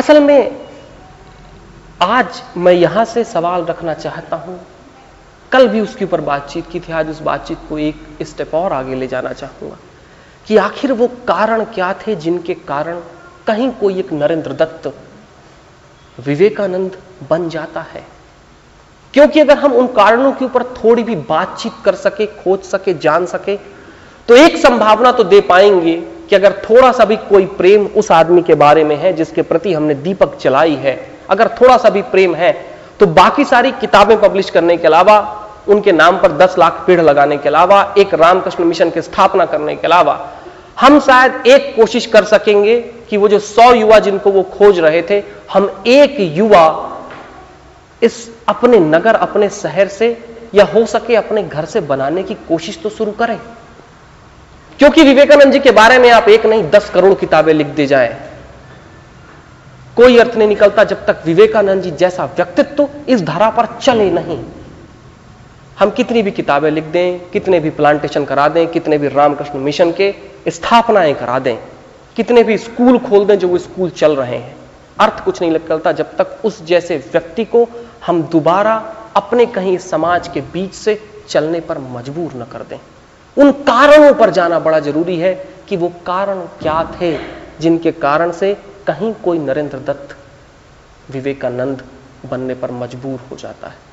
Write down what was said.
असल में, आज मैं यहाँ से सवाल रखना चाहता हूँ। कल भी उसके ऊपर बातचीत की थी, आज उस बातचीत को एक स्टेप और आगे ले जाना चाहूँगा कि आखिर वो कारण क्या थे जिनके कारण कहीं कोई एक नरेंद्र दत्त विवेकानंद बन जाता है? क्योंकि अगर हम उन कारणों के ऊपर थोड़ी भी बातचीत कर सके, खोज सके, जान सके तो एक संभावना तो दे पाएँगे कि अगर थोड़ा सा भी कोई प्रेम उस आदमी के बारे में है जिसके प्रति हमने दीपक चलाई है, अगर थोड़ा सा भी प्रेम है तो बाकी सारी किताबें पब्लिश करने के अलावा, उनके नाम पर 10 लाख पेड़ लगाने के अलावा, एक रामकृष्ण मिशन की स्थापना करने के अलावा, हम शायद एक कोशिश कर सकेंगे कि वो जो सौ युवा जिनको वो खोज रहे थे, हम एक युवा इस अपने नगर, अपने शहर से, या हो सके अपने घर से बनाने की कोशिश तो शुरू करें। क्योंकि विवेकानंद जी के बारे में आप एक नहीं, दस करोड़ किताबें लिख दी जाए। कोई अर्थ नहीं निकलता जब तक विवेकानंद जी जैसा व्यक्तित्व इस धारा पर चले नहीं। हम कितनी भी किताबें लिख दें, कितने भी प्लांटेशन करा दें, कितने भी रामकृष्ण मिशन के स्थापनाएँ करा दें, कितने भी स्कूल खोल दें जो वो स्कूल चल रहे हैं। अर्थ कुछ नहीं निकलता जब तक उस जैसे व्यक्ति को हम दोबारा अपने कहीं समाज के बीच से चलने पर मजबूर न कर दें। उन कारणों पर जाना बड़ा ज़रूरी है कि वो कारण क्या थे, जिनके कारण से कहीं कोई नरेंद्र दत्त विवेकानंद बनने पर मजबूर हो जाता है।